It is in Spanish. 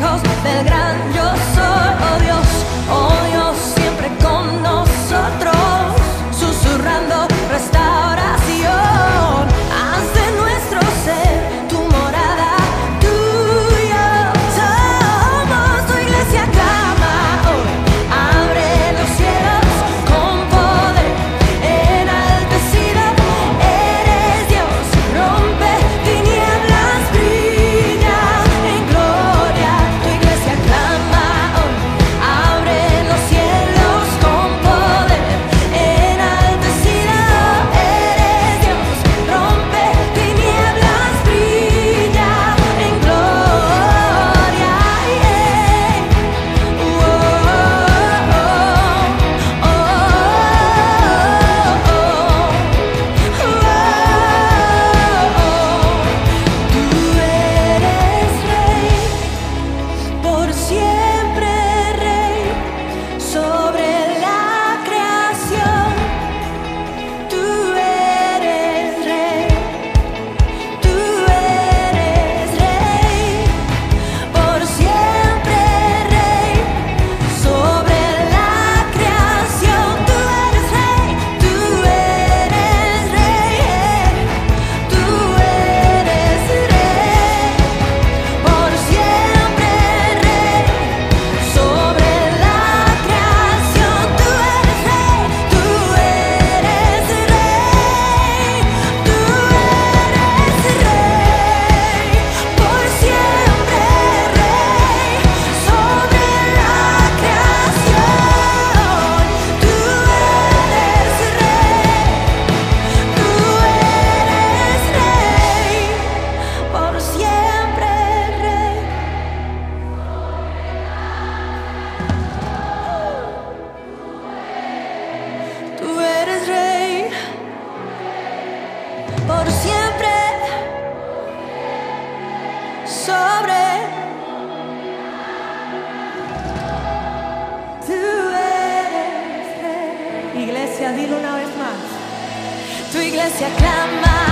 hijos del gran yo. dilo una vez más. Tu iglesia clama.